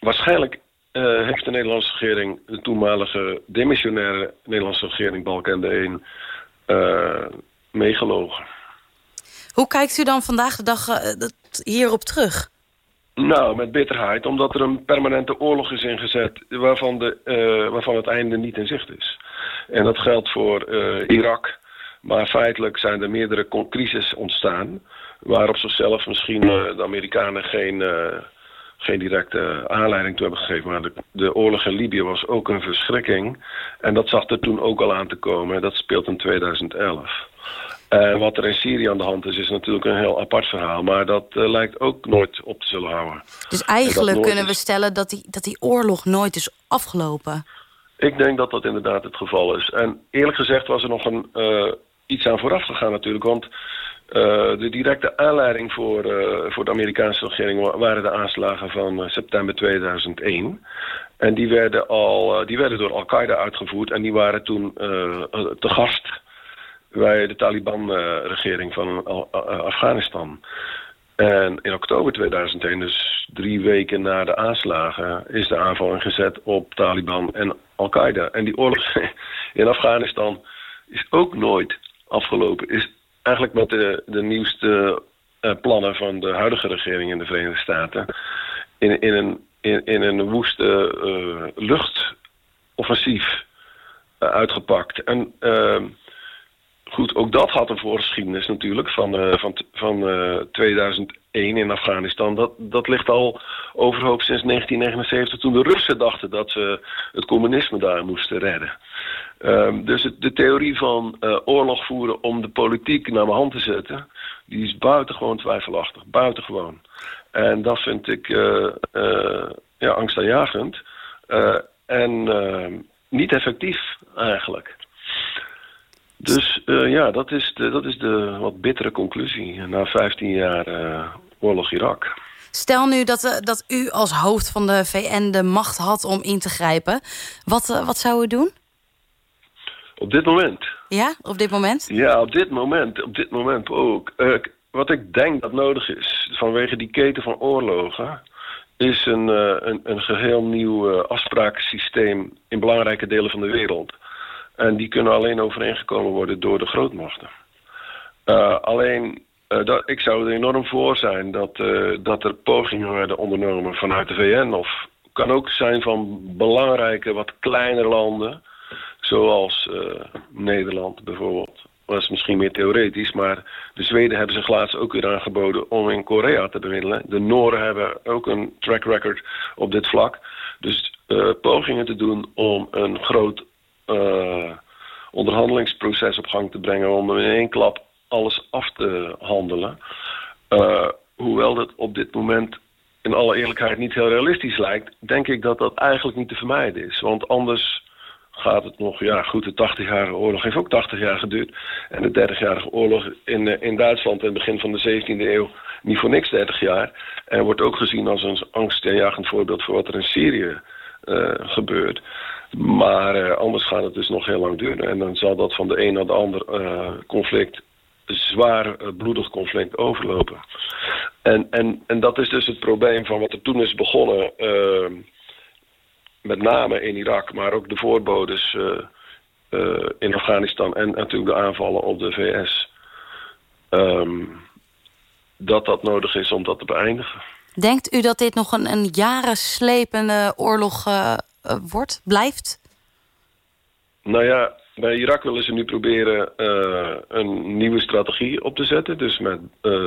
waarschijnlijk eh, heeft de Nederlandse regering, de toenmalige demissionaire Nederlandse regering Balkenende 1, eh meegelogen. Hoe kijkt u dan vandaag de dag dat- hierop terug? Nou, met bitterheid, omdat er een permanente oorlog is ingezet waarvan, de, waarvan het einde niet in zicht is. En dat geldt voor Irak, maar feitelijk zijn er meerdere crises ontstaan, waar op zichzelf misschien eh, de Amerikanen geen, eh, geen directe aanleiding toe hebben gegeven. Maar de, de oorlog in Libië was ook een verschrikking. En dat zag er toen ook al aan te komen. Dat speelt in 2011. En wat er in Syrië aan de hand is, is natuurlijk een heel apart verhaal. Maar dat eh, lijkt ook nooit op te zullen houden. Dus eigenlijk kunnen we is- stellen dat die, dat die oorlog nooit is afgelopen. Ik denk dat dat inderdaad het geval is. En eerlijk gezegd was er nog een, iets aan vooraf gegaan natuurlijk. Want eh, de directe aanleiding voor, eh, voor de Amerikaanse regering wa- waren de aanslagen van eh, september 2001. En die werden, al, die werden door Al-Qaeda uitgevoerd. En die waren toen te gast bij de Taliban-regering van Afghanistan. En in oktober 2001, dus drie weken na de aanslagen, is de aanval ingezet op Taliban en Al-Qaeda. En die oorlog [laughs] in Afghanistan is ook nooit afgelopen. Is eigenlijk met de, de nieuwste eh, plannen van de huidige regering in de Verenigde Staten in, in, een, in, in een woeste eh, luchtoffensief eh, uitgepakt. En ehm, goed, ook dat had een voorgeschiedenis natuurlijk van, eh, van, van eh, 2001 in Afghanistan. Dat, dat ligt al overhoop sinds 1979 toen de Russen dachten dat ze het communisme daar moesten redden. Ehm, dus de theorie van eh, oorlog voeren om de politiek naar mijn hand te zetten, die is buitengewoon twijfelachtig. Buitengewoon. En dat vind ik eh, eh, ja, angstaanjagend. Eh, en eh, niet effectief eigenlijk. Dus eh, ja, dat is, de, dat is de wat bittere conclusie na 15 jaar eh, oorlog Irak. Stel nu dat, eh, dat u als hoofd van de VN de macht had om in te grijpen. Wat, wat zou u doen? Op dit moment. Ja, op dit moment? Ja, op dit moment, op dit moment ook. Wat ik denk dat nodig is, vanwege die keten van oorlogen, is een, een, een geheel nieuw afsprakensysteem in belangrijke delen van de wereld. En die kunnen alleen overeengekomen worden door de grootmachten. Eh, alleen, eh, dat, ik zou er enorm voor zijn dat, eh, dat er pogingen worden ondernomen vanuit de VN. Of kan ook zijn van belangrijke, wat kleinere landen. Zoals Nederland bijvoorbeeld. Dat is misschien meer theoretisch, maar de Zweden hebben zich laatst ook weer aangeboden om in Korea te bemiddelen. De Noorden hebben ook een track record op dit vlak. Dus pogingen te doen om een groot onderhandelingsproces op gang te brengen. Om in één klap alles af te handelen. Eh, hoewel dat op dit moment in alle eerlijkheid niet heel realistisch lijkt, denk ik dat dat eigenlijk niet te vermijden is. Want anders gaat het nog, ja goed, de 80-jarige oorlog heeft ook 80 jaar geduurd. En de 30-jarige oorlog in, eh, in Duitsland in het begin van de 17e eeuw niet voor niks 30 jaar. En wordt ook gezien als een angstaanjagend voorbeeld voor wat er in Syrië eh, gebeurt. Maar eh, anders gaat het dus nog heel lang duren. En dan zal dat van de een naar de ander eh, conflict, zwaar eh, bloedig conflict overlopen. En, en, en dat is dus het probleem van wat er toen is begonnen. met name in Irak, maar ook de voorbodes in Afghanistan en natuurlijk de aanvallen op de VS. Ehm, dat dat nodig is om dat te beëindigen. Denkt u dat dit nog een, een jaren slepende oorlog eh, wordt, blijft? Nou ja, bij Irak willen ze nu proberen eh, een nieuwe strategie op te zetten. Dus met eh,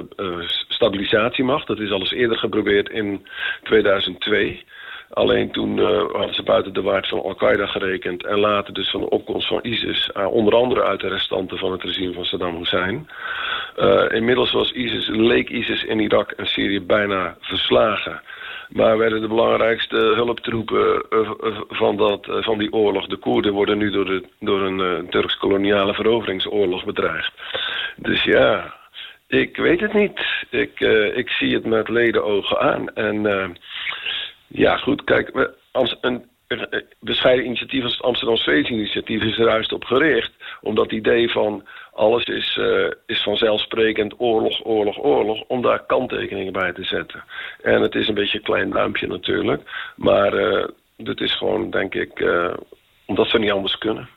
stabilisatiemacht. Dat is al eerder geprobeerd in 2002. Alleen toen hadden ze buiten de waard van Al-Qaeda gerekend. En later dus van de opkomst van ISIS. onder andere uit de restanten van het regime van Saddam Hussein. Inmiddels was ISIS, leek ISIS in Irak en Syrië bijna verslagen. Maar werden de belangrijkste hulptroepen eh, eh, van, dat, eh, van die oorlog, de Koerden, worden nu door, de, door een eh, Turks-koloniale veroveringsoorlog bedreigd. Dus ja, ik weet het niet. Ik, ik zie het met ledenogen aan. En ja, goed, kijk, als een bescheiden initiatief als het Amsterdam Space initiatief is er juist op gericht. Omdat het idee van alles is, eh, is vanzelfsprekend oorlog, oorlog, oorlog. Om daar kanttekeningen bij te zetten. En het is een beetje een klein duimpje natuurlijk. Maar eh dit is gewoon, denk ik, eh, omdat we niet anders kunnen.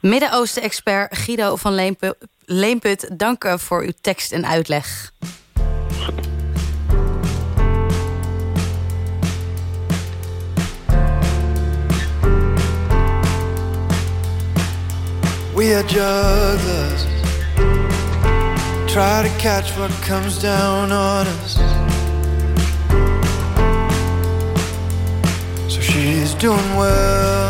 Midden-Oosten-expert Guido van Leempu- Leemput, dank voor uw tekst en uitleg. We are jugglers. Try to catch what comes down on us. So she's doing well.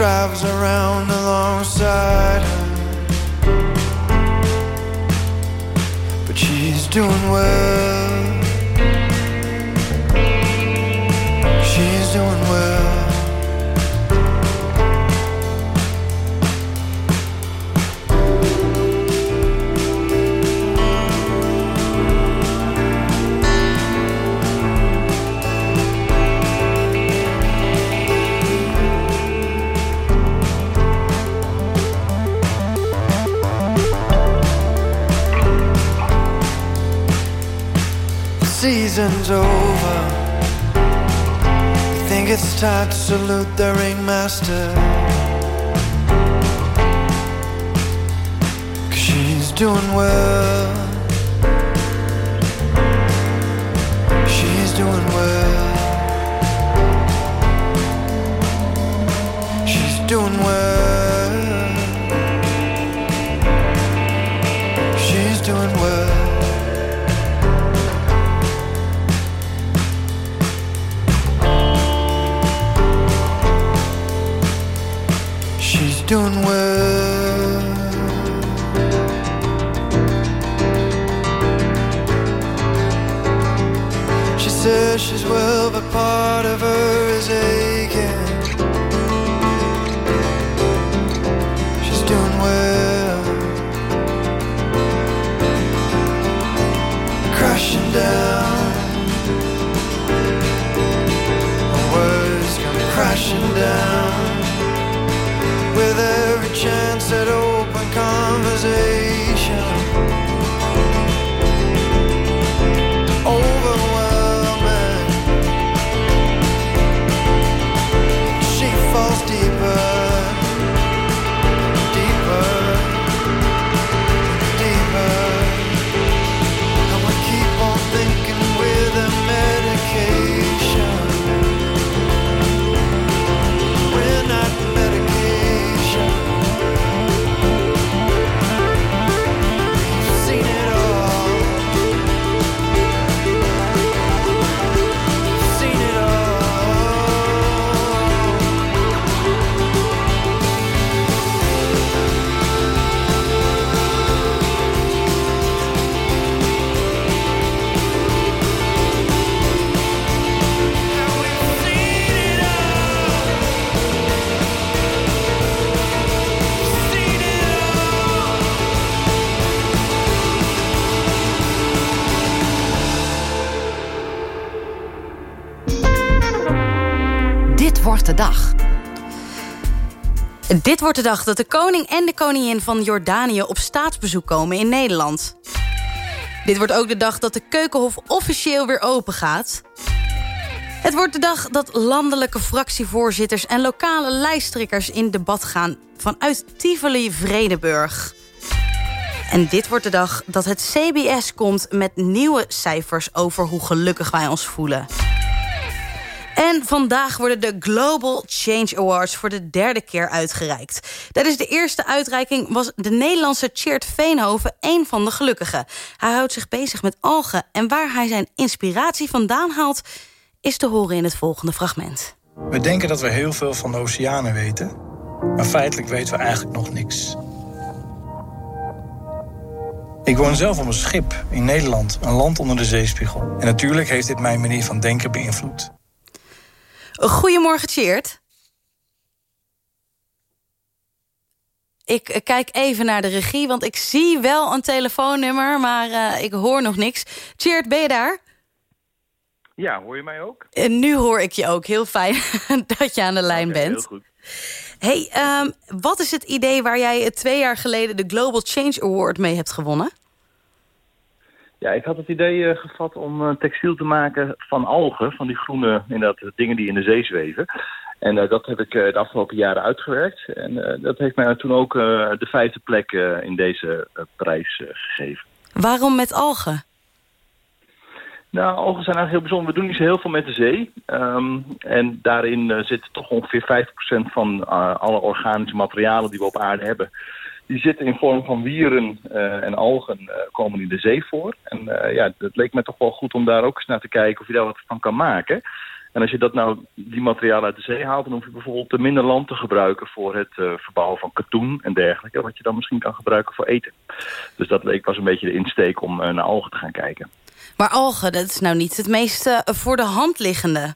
Drives around alongside her. But she's doing well. She's doing well. Season's over. We think it's time to salute the ringmaster. Cause she's doing well. She's doing well. She's doing well. Doing well. Dit wordt de dag dat de koning en de koningin van Jordanië op staatsbezoek komen in Nederland. Dit wordt ook de dag dat de Keukenhof officieel weer open gaat. Het wordt de dag dat landelijke fractievoorzitters en lokale lijsttrekkers in debat gaan vanuit Tivoli Vredenburg. En dit wordt de dag dat het CBS komt met nieuwe cijfers over hoe gelukkig wij ons voelen. En vandaag worden de Global Change Awards voor de derde keer uitgereikt. Tijdens de eerste uitreiking was de Nederlandse Tjeerd Veenhoven een van de gelukkigen. Hij houdt zich bezig met algen en waar hij zijn inspiratie vandaan haalt... is te horen in het volgende fragment. We denken dat we heel veel van de oceanen weten, maar feitelijk weten we eigenlijk nog niks. Ik woon zelf op een schip in Nederland, een land onder de zeespiegel. En natuurlijk heeft dit mijn manier van denken beïnvloed. Goedemorgen, Tjeerd. Ik eh, kijk even naar de regie, want ik zie wel een telefoonnummer... maar eh, ik hoor nog niks. Tjeerd, ben je daar? Ja, hoor je mij ook? En nu hoor ik je ook. Heel fijn [laughs] dat je aan de lijn bent. Heel goed. Hey, ehm, wat is het idee waar jij twee jaar geleden... de Global Change Award mee hebt gewonnen? Ja, ik had het idee eh, gevat om eh, textiel te maken van algen, van die groene inderdaad, dingen die in de zee zweven. En eh, dat heb ik de afgelopen jaren uitgewerkt. En dat heeft mij toen ook de vijfde plek in deze prijs gegeven. Waarom met algen? Nou, algen zijn eigenlijk heel bijzonder. We doen niet zo heel veel met de zee. Ehm, en daarin zit toch ongeveer 50% van alle organische materialen die we op aarde hebben. Die zitten in vorm van wieren eh, en algen eh, komen in de zee voor. En eh, ja, het leek me toch wel goed om daar ook eens naar te kijken of je daar wat van kan maken. En als je dat nou, die materialen uit de zee haalt, dan hoef je bijvoorbeeld minder land te gebruiken voor het verbouwen van katoen en dergelijke. Wat je dan misschien kan gebruiken voor eten. Dus dat leek was een beetje de insteek om naar algen te gaan kijken. Maar algen, dat is nou niet het meest voor de hand liggende.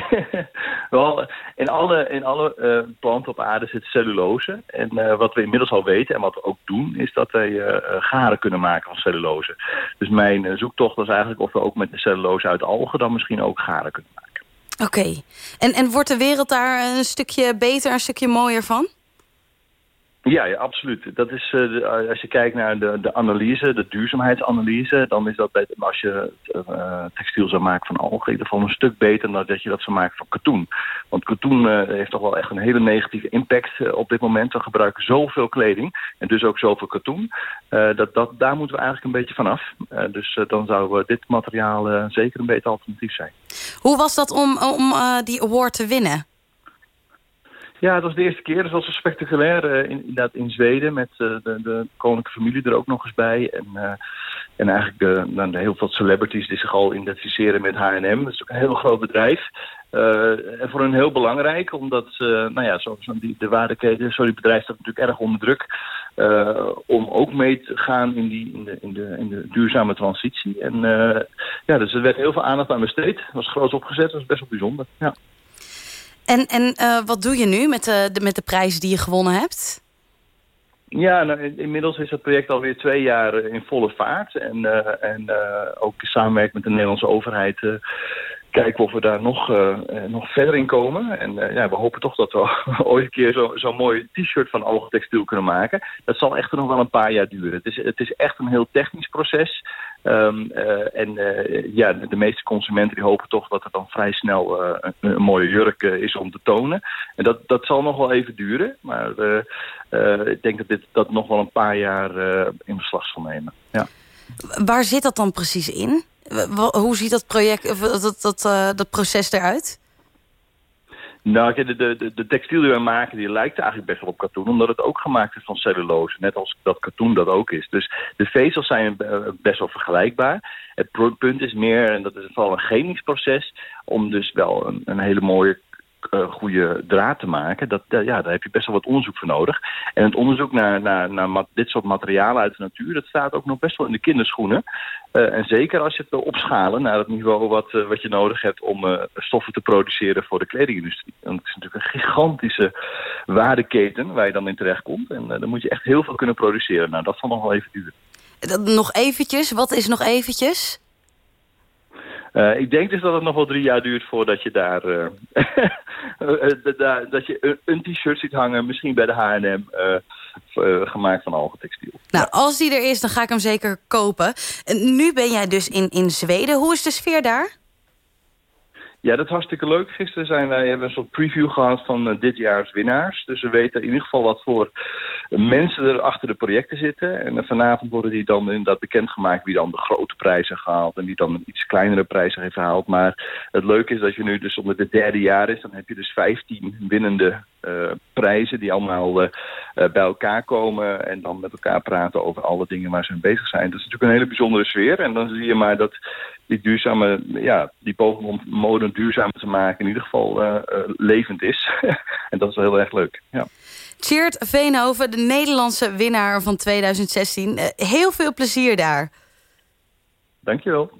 [laughs] Wel, in alle, in alle eh, planten op aarde zit cellulose. En eh, wat we inmiddels al weten en wat we ook doen... is dat wij eh, garen kunnen maken van cellulose. Dus mijn zoektocht was eigenlijk of we ook met de cellulose uit algen... dan misschien ook garen kunnen maken. Oké. En, en wordt de wereld daar een stukje beter, een stukje mooier van? Ja, absoluut. Dat is, eh, de- als je kijkt naar de, de analyse, de duurzaamheidsanalyse, dan is dat beter, als je eh, textiel zou maken van algen, in ieder geval een stuk beter dan dat je dat zou maken van katoen. Want katoen eh, heeft toch wel echt een hele negatieve impact eh, op dit moment. We gebruiken zoveel kleding en dus ook zoveel katoen. Eh, dat, dat, daar moeten we eigenlijk een beetje vanaf. Eh dus eh, dan zou eh, dit materiaal eh, zeker een beter alternatief zijn. Hoe was dat om, om eh, die award te winnen? Ja, het was de eerste keer. Het was zo spectaculair in, inderdaad in Zweden met eh, de, de koninklijke familie er ook nog eens bij. En, eh, en eigenlijk de, de heel veel celebrities die zich al identificeren met H&M. Dat is ook een heel groot bedrijf. En voor hen heel belangrijk, omdat nou ja, zo, zo die, de waardeketen, zo die bedrijf staat natuurlijk erg onder druk. om ook mee te gaan in, die, in, de, in, de, in de duurzame transitie. En ja, dus er werd heel veel aandacht aan besteed. Het was groot opgezet, het was best wel bijzonder. Ja. En, en eh, wat doe je nu met de, de, met de prijzen die je gewonnen hebt? Ja, nou, in- inmiddels is het project alweer twee jaar eh, in volle vaart. En, eh, en eh, ook in samenwerking met de Nederlandse overheid eh, kijken of we daar nog, nog verder in komen. En ja, we hopen toch dat we [laughs] ooit een keer zo- zo'n mooi t-shirt van algentextiel kunnen maken. Dat zal echter nog wel een paar jaar duren. Het is, het is echt een heel technisch proces. Ehm, eh, en eh, ja, de, de meeste consumenten die hopen toch dat het dan vrij snel eh, een, een mooie jurk is om te tonen. En dat, dat zal nog wel even duren. Maar eh, eh, ik denk dat dit dat nog wel een paar jaar eh, in beslag zal nemen. Ja. Waar zit dat dan precies in? Hoe ziet dat, project, of dat, dat, eh, dat proces eruit? Nou, de, de, de textiel die wij maken, die lijkt eigenlijk best wel op katoen, omdat het ook gemaakt is van cellulose, net als dat katoen dat ook is. Dus de vezels zijn eh, best wel vergelijkbaar. Het punt is meer, en dat is vooral een chemisch proces, om dus wel een, een hele mooie eh, goede draad te maken, dat, eh, ja, daar heb je best wel wat onderzoek voor nodig. En het onderzoek naar, naar, naar dit soort materialen uit de natuur, dat staat ook nog best wel in de kinderschoenen. Eh, en zeker als je het wil opschalen naar het niveau wat, wat je nodig hebt om stoffen te produceren voor de kledingindustrie. Want het is natuurlijk een gigantische waardeketen waar je dan in terechtkomt. En eh, dan moet je echt heel veel kunnen produceren. Nou, dat zal nog wel even duren. Nog eventjes, wat is nog eventjes? Eh, ik denk dus dat het nog wel drie jaar duurt voordat je daar, eh, [laughs] eh, da- da- dat je een, t-shirt ziet hangen, misschien bij de H&M, gemaakt van algentextiel. Nou, als die er is, dan ga ik hem zeker kopen. En nu ben jij dus in, in Zweden. Hoe is de sfeer daar? Ja, dat is hartstikke leuk. Gisteren zijn wij, hebben we een soort preview gehad van dit jaars winnaars. Dus we weten in ieder geval wat voor mensen er achter de projecten zitten. En vanavond worden die dan inderdaad bekendgemaakt wie dan de grote prijzen gehaald en wie dan een iets kleinere prijzen heeft gehaald. Maar het leuke is dat je nu dus omdat het derde jaar is, dan heb je dus 15 winnende eh, prijzen die allemaal eh, eh, bij elkaar komen en dan met elkaar praten over alle dingen waar ze mee bezig zijn. Dat is natuurlijk een hele bijzondere sfeer. En dan zie je maar dat die duurzame, ja, die poging om mode duurzaam te maken in ieder geval levend is. [laughs] en dat is wel heel erg leuk. Ja. Tjeerd Veenhoven, de Nederlandse winnaar van 2016. Eh, heel veel plezier daar. Dankjewel.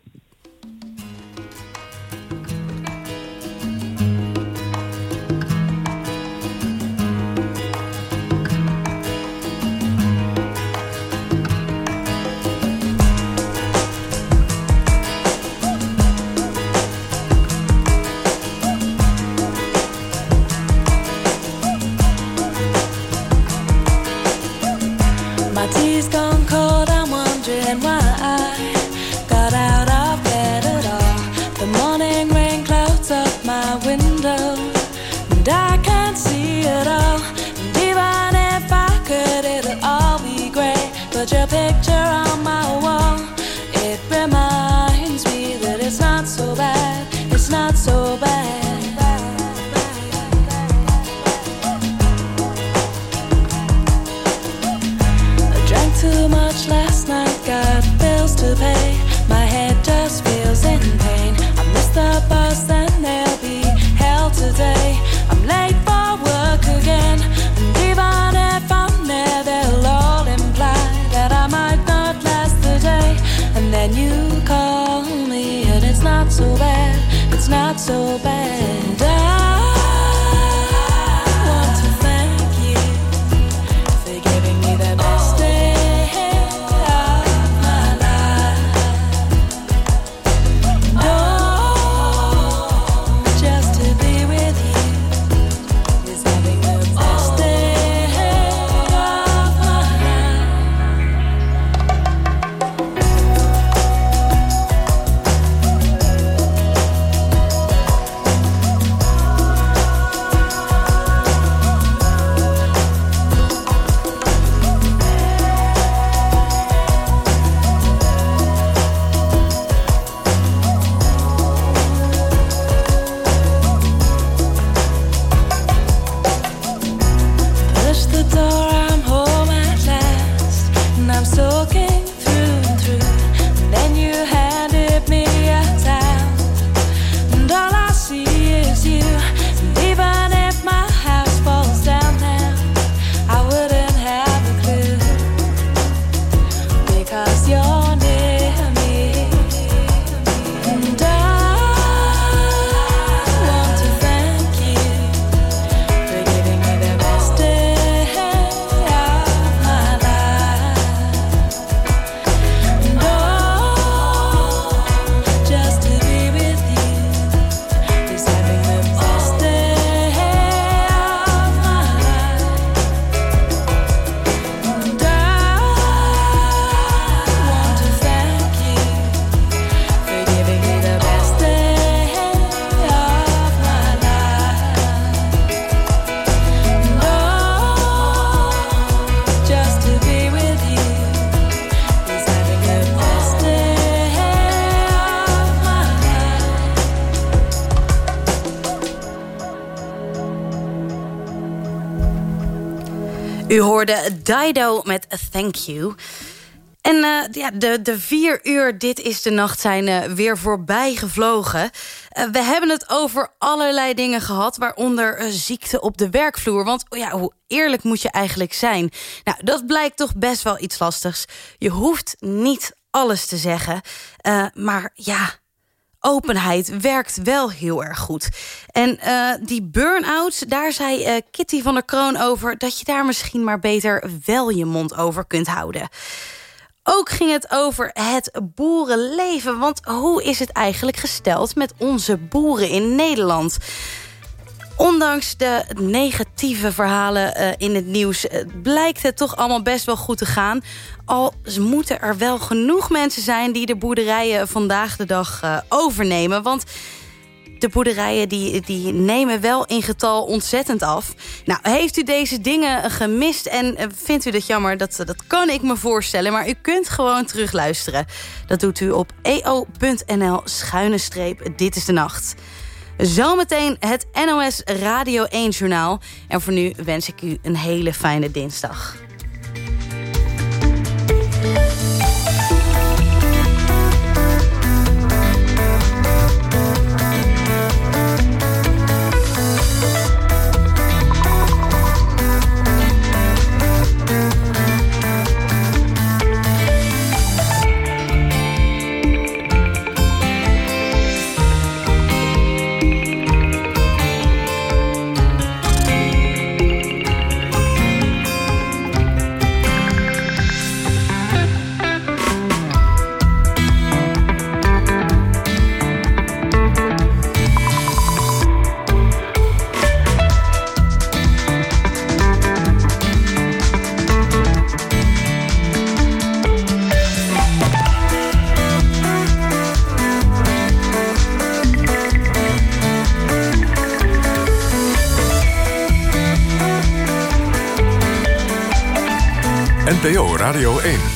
Hoorde Dido met Thank You. En uh, ja, de, de vier uur Dit is de Nacht zijn uh, weer voorbij gevlogen. Uh, we hebben het over allerlei dingen gehad... waaronder ziekte op de werkvloer. Want oh ja, hoe eerlijk moet je eigenlijk zijn? Nou, dat blijkt toch best wel iets lastigs. Je hoeft niet alles te zeggen. maar ja, openheid werkt wel heel erg goed. En uh, die burn-out, daar zei uh, Kitty van der Kroon over... dat je daar misschien maar beter wel je mond over kunt houden. Ook ging het over het boerenleven. Want hoe is het eigenlijk gesteld met onze boeren in Nederland? Ondanks de negatieve verhalen uh, in het nieuws... Uh, blijkt het toch allemaal best wel goed te gaan. Al moeten er wel genoeg mensen zijn... die de boerderijen vandaag de dag uh, overnemen. Want de boerderijen die, die nemen wel in getal ontzettend af. Nou, heeft u deze dingen gemist en vindt u dat jammer? Dat, dat kan ik me voorstellen, maar u kunt gewoon terugluisteren. Dat doet u op eo.nl schuine streep Dit is de Nacht. Zometeen het NOS Radio 1 Journaal. En voor nu wens ik u een hele fijne dinsdag. NPO Radio 1.